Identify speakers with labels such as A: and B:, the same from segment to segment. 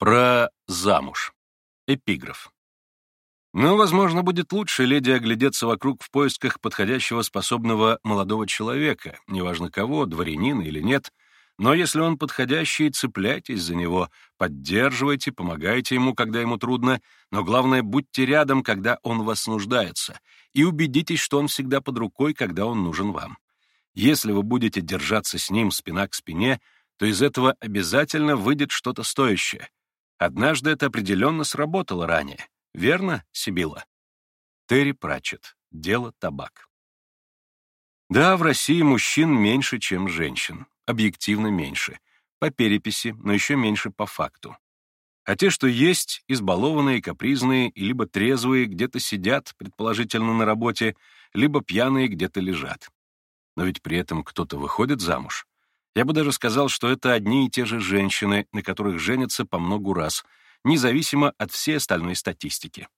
A: Про замуж. Эпиграф. Но, возможно, будет лучше леди оглядеться вокруг в поисках подходящего способного молодого человека, неважно кого, дворянина или нет, но если он подходящий, цепляйтесь за него, поддерживайте, помогайте ему, когда ему трудно, но главное, будьте рядом, когда он вас нуждается, и убедитесь, что он всегда под рукой, когда он нужен вам. Если вы будете держаться с ним спина к спине, то из этого обязательно выйдет что-то стоящее — Однажды это определенно сработало ранее. Верно, Сибила? Терри Пратчетт. Дело табак. Да, в России мужчин меньше, чем женщин. Объективно меньше. По переписи, но еще меньше по факту. А те, что есть, избалованные, капризные, либо трезвые, где-то сидят, предположительно, на работе, либо пьяные где-то лежат. Но ведь при этом кто-то выходит замуж. Я бы даже сказал, что это одни и те же женщины, на которых женятся по многу раз, независимо от всей остальной статистики.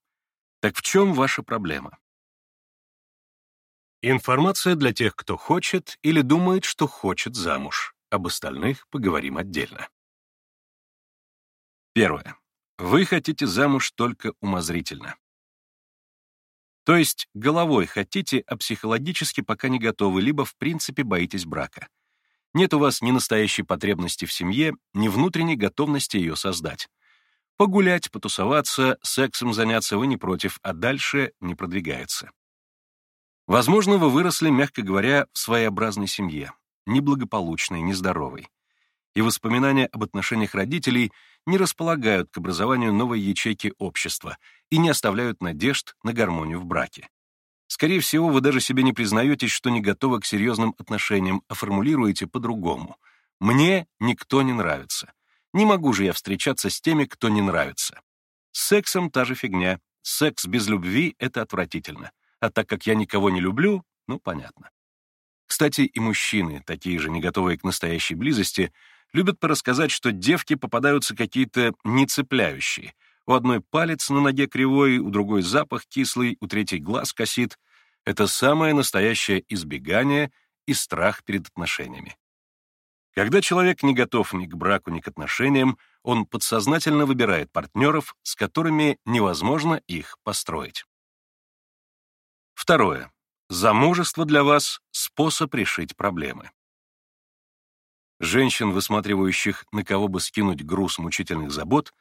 A: Так в чем ваша проблема? Информация для тех, кто хочет или думает, что хочет замуж. Об остальных поговорим отдельно. Первое. Вы хотите замуж только умозрительно. То есть головой хотите, а психологически пока не готовы, либо в принципе боитесь брака. Нет у вас ни настоящей потребности в семье, ни внутренней готовности ее создать. Погулять, потусоваться, сексом заняться вы не против, а дальше не продвигается. Возможно, вы выросли, мягко говоря, в своеобразной семье, неблагополучной, нездоровой. И воспоминания об отношениях родителей не располагают к образованию новой ячейки общества и не оставляют надежд на гармонию в браке. Скорее всего, вы даже себе не признаетесь, что не готовы к серьезным отношениям, а формулируете по-другому. «Мне никто не нравится. Не могу же я встречаться с теми, кто не нравится». С сексом та же фигня. Секс без любви — это отвратительно. А так как я никого не люблю, ну, понятно. Кстати, и мужчины, такие же не готовые к настоящей близости, любят порассказать, что девки попадаются какие-то нецепляющие, у одной палец на ноге кривой, у другой запах кислый, у третьей глаз косит. Это самое настоящее избегание и страх перед отношениями. Когда человек не готов ни к браку, ни к отношениям, он подсознательно выбирает партнеров, с которыми невозможно их построить. Второе. Замужество для вас — способ решить проблемы. Женщин, высматривающих, на кого бы скинуть груз мучительных забот,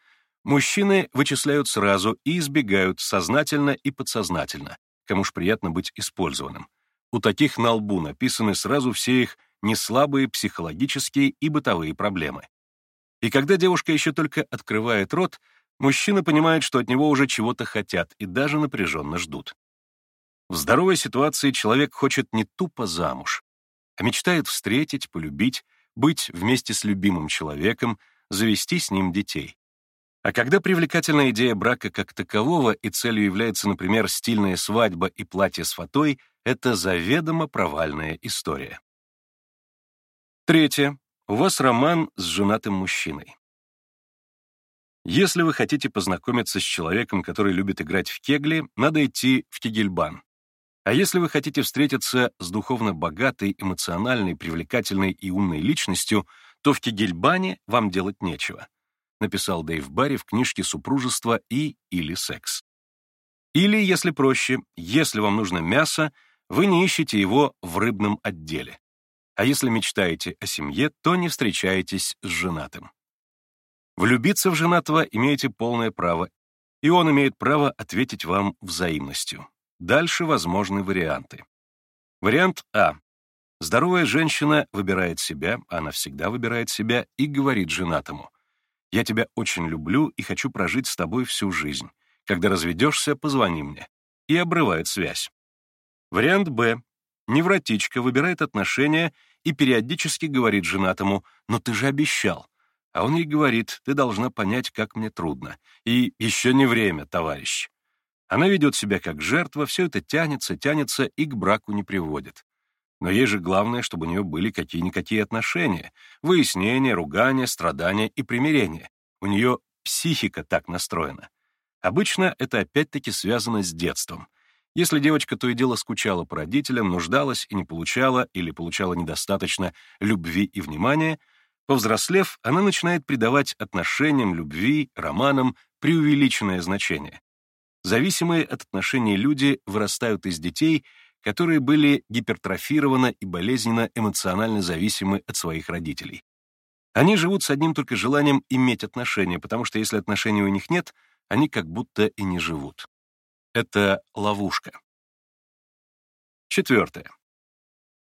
A: Мужчины вычисляют сразу и избегают сознательно и подсознательно, кому ж приятно быть использованным. У таких на лбу написаны сразу все их неслабые психологические и бытовые проблемы. И когда девушка еще только открывает рот, мужчина понимает, что от него уже чего-то хотят и даже напряженно ждут. В здоровой ситуации человек хочет не тупо замуж, а мечтает встретить, полюбить, быть вместе с любимым человеком, завести с ним детей. А когда привлекательная идея брака как такового и целью является, например, стильная свадьба и платье с фатой, это заведомо провальная история. Третье. У вас роман с женатым мужчиной. Если вы хотите познакомиться с человеком, который любит играть в кегли, надо идти в кегельбан. А если вы хотите встретиться с духовно богатой, эмоциональной, привлекательной и умной личностью, то в кегельбане вам делать нечего написал Дэйв Барри в книжке «Супружество и или секс». Или, если проще, если вам нужно мясо, вы не ищете его в рыбном отделе. А если мечтаете о семье, то не встречаетесь с женатым. Влюбиться в женатого имеете полное право, и он имеет право ответить вам взаимностью. Дальше возможны варианты. Вариант А. Здоровая женщина выбирает себя, она всегда выбирает себя, и говорит женатому — я тебя очень люблю и хочу прожить с тобой всю жизнь. Когда разведешься, позвони мне. И обрывает связь. Вариант Б. Невротичка выбирает отношения и периодически говорит женатому «Но ты же обещал». А он ей говорит «Ты должна понять, как мне трудно». И «Еще не время, товарищ». Она ведет себя как жертва, все это тянется, тянется и к браку не приводит. Но ей же главное, чтобы у нее были какие-никакие отношения, выяснения, ругания, страдания и примирения. У нее психика так настроена. Обычно это опять-таки связано с детством. Если девочка то и дело скучала по родителям, нуждалась и не получала или получала недостаточно любви и внимания, Повзрослев, она начинает придавать отношениям, любви, романам преувеличенное значение. Зависимые от отношений люди вырастают из детей, которые были гипертрофированы и болезненно эмоционально зависимы от своих родителей. Они живут с одним только желанием иметь отношения, потому что если отношений у них нет, они как будто и не живут. Это ловушка. Четвертое.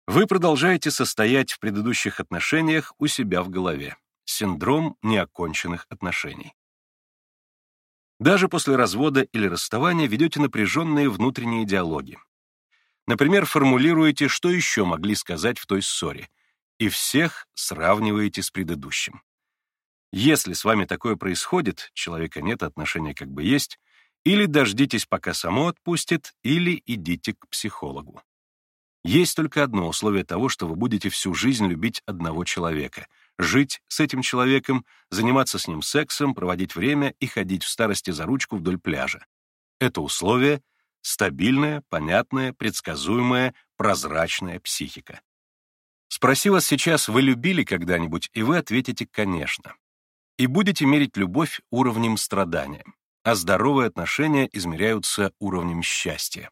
A: Вы продолжаете состоять в предыдущих отношениях у себя в голове. Синдром неоконченных отношений. Даже после развода или расставания ведете напряженные внутренние диалоги. Например, формулируете, что еще могли сказать в той ссоре, и всех сравниваете с предыдущим. Если с вами такое происходит, человека нет, отношения как бы есть, или дождитесь, пока само отпустит, или идите к психологу. Есть только одно условие того, что вы будете всю жизнь любить одного человека, жить с этим человеком, заниматься с ним сексом, проводить время и ходить в старости за ручку вдоль пляжа. Это условие — стабильная, понятная, предсказуемая, прозрачная психика. Спроси вас сейчас, вы любили когда-нибудь, и вы ответите «конечно». И будете мерить любовь уровнем страдания, а здоровые отношения измеряются уровнем счастья.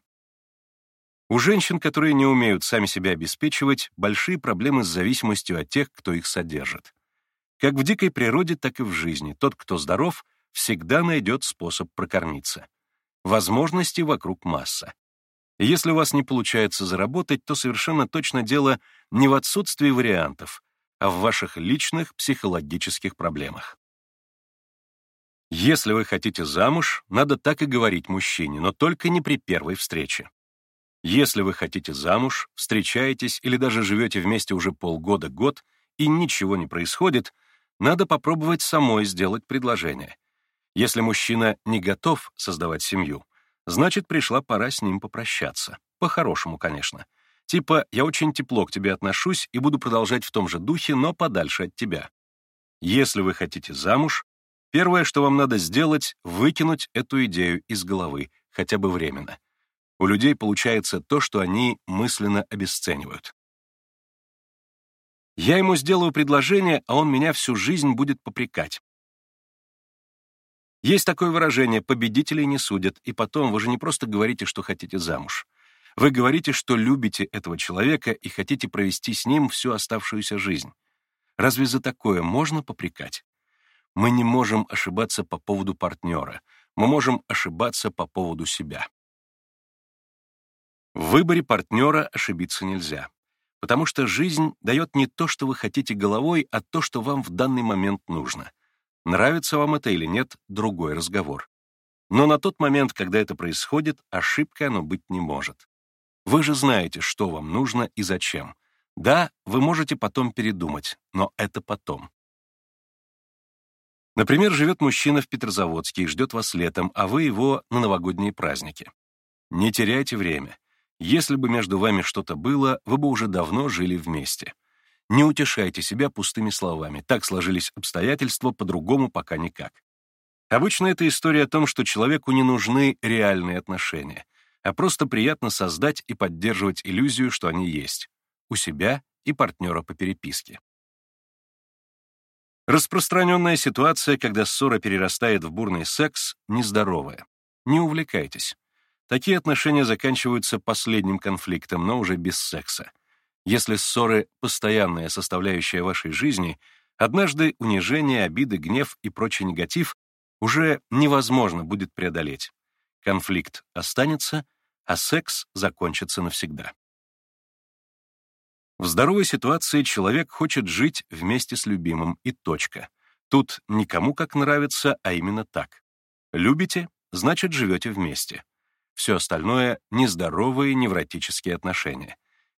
A: У женщин, которые не умеют сами себя обеспечивать, большие проблемы с зависимостью от тех, кто их содержит. Как в дикой природе, так и в жизни. Тот, кто здоров, всегда найдет способ прокормиться. Возможностей вокруг масса. Если у вас не получается заработать, то совершенно точно дело не в отсутствии вариантов, а в ваших личных психологических проблемах. Если вы хотите замуж, надо так и говорить мужчине, но только не при первой встрече. Если вы хотите замуж, встречаетесь или даже живете вместе уже полгода-год и ничего не происходит, надо попробовать самой сделать предложение. Если мужчина не готов создавать семью, значит, пришла пора с ним попрощаться. По-хорошему, конечно. Типа, я очень тепло к тебе отношусь и буду продолжать в том же духе, но подальше от тебя. Если вы хотите замуж, первое, что вам надо сделать, выкинуть эту идею из головы, хотя бы временно. У людей получается то, что они мысленно обесценивают. Я ему сделаю предложение, а он меня всю жизнь будет попрекать. Есть такое выражение «победителей не судят», и потом вы же не просто говорите, что хотите замуж. Вы говорите, что любите этого человека и хотите провести с ним всю оставшуюся жизнь. Разве за такое можно попрекать? Мы не можем ошибаться по поводу партнера, мы можем ошибаться по поводу себя. В выборе партнера ошибиться нельзя, потому что жизнь дает не то, что вы хотите головой, а то, что вам в данный момент нужно. Нравится вам это или нет — другой разговор. Но на тот момент, когда это происходит, ошибкой оно быть не может. Вы же знаете, что вам нужно и зачем. Да, вы можете потом передумать, но это потом. Например, живет мужчина в Петрозаводске и ждет вас летом, а вы его на новогодние праздники. Не теряйте время. Если бы между вами что-то было, вы бы уже давно жили вместе. Не утешайте себя пустыми словами. Так сложились обстоятельства, по-другому пока никак. Обычно это история о том, что человеку не нужны реальные отношения, а просто приятно создать и поддерживать иллюзию, что они есть. У себя и партнера по переписке. Распространенная ситуация, когда ссора перерастает в бурный секс, нездоровая. Не увлекайтесь. Такие отношения заканчиваются последним конфликтом, но уже без секса. Если ссоры — постоянная составляющая вашей жизни, однажды унижение, обиды, гнев и прочий негатив уже невозможно будет преодолеть. Конфликт останется, а секс закончится навсегда. В здоровой ситуации человек хочет жить вместе с любимым, и точка. Тут никому как нравится, а именно так. Любите — значит, живете вместе. Все остальное — нездоровые невротические отношения.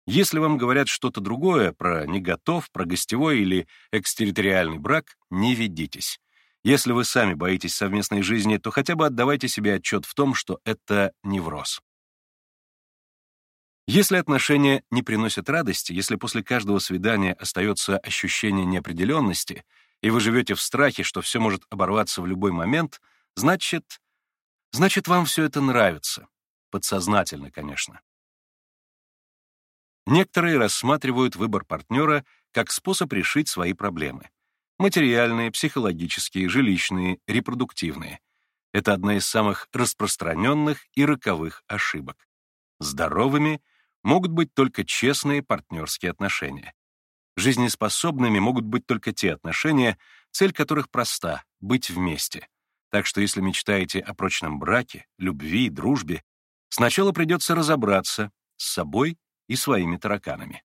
A: Если вам говорят что-то другое про не готов, про гостевой или экстерриториальный брак, не ведитесь. Если вы сами боитесь совместной жизни, то хотя бы отдавайте себе отчет в том, что это невроз. Если отношения не приносят радости, если после каждого свидания остается ощущение неопределенности, и вы живете в страхе, что все может оборваться в любой момент, значит, Значит, вам все это нравится. Подсознательно, конечно. Некоторые рассматривают выбор партнера как способ решить свои проблемы. Материальные, психологические, жилищные, репродуктивные. Это одна из самых распространенных и роковых ошибок. Здоровыми могут быть только честные партнерские отношения. Жизнеспособными могут быть только те отношения, цель которых проста — быть вместе. Так что если мечтаете о прочном браке, любви, дружбе, сначала придется разобраться с собой и своими тараканами.